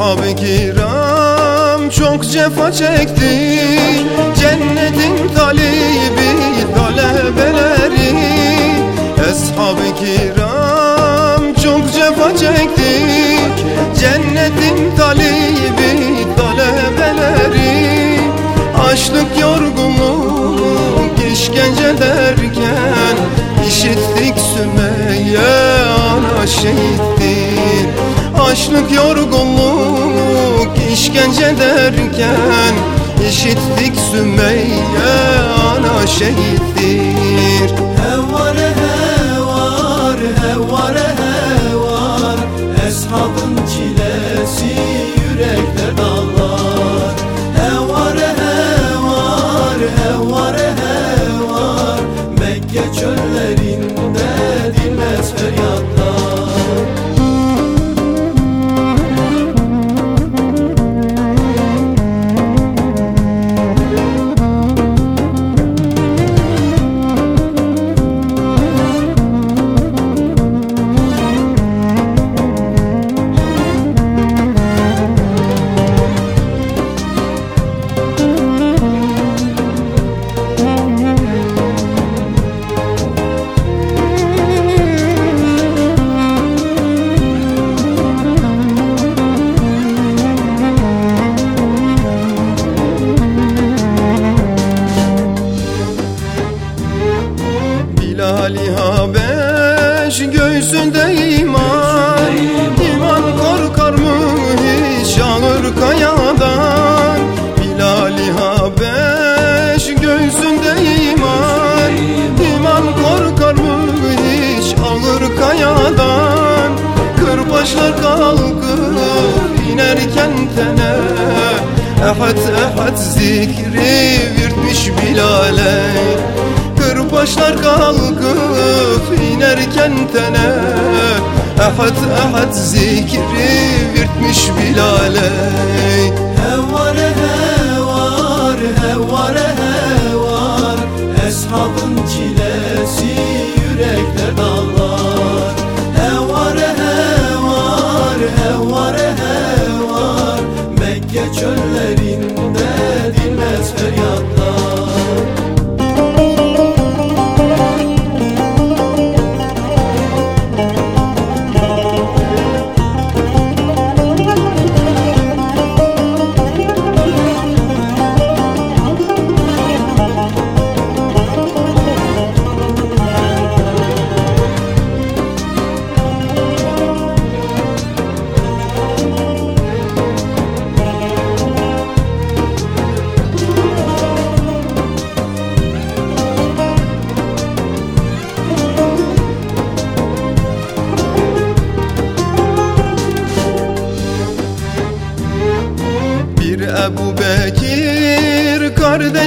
Eshab-ı kiram çok cefa çekti. Cennetin talibi talebeleri. Eshab-ı kiram çok cefa çekti. Cennetin talibi talebeleri. Açlık yorgunluk işkence derken işittik Sümeyye ana şehittir Açlık yorgunluk işkence derken işittik Sümeyye ana şehittir Kırbaçlar kalkıp inerken tene. Ehad ehad zikri virtmiş Bilal'e. Kırbaçlar kalkıp inerken tene. Ehad ehad zikri virtmiş Bilal'e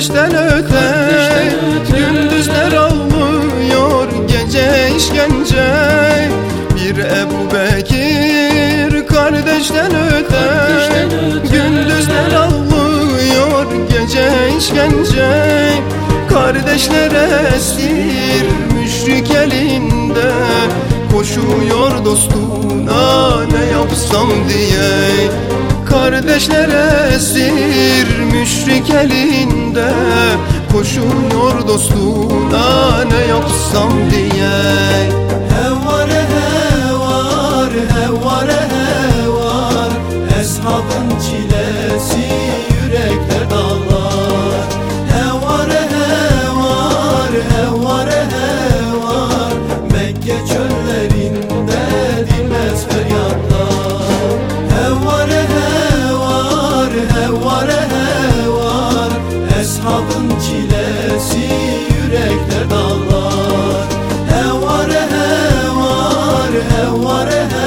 kardeşten öte Gündüzler ağlıyor gece işkence. Bir Ebu Bekir kardeşten öte Gündüzler ağlıyor gece işkence. Kardeşler esir müşrik elinde Koşuyor dostuna ne yapsam diye Kardeşler esir müşrik elinde Koşuyor dostuna ne yapsam diye وره وره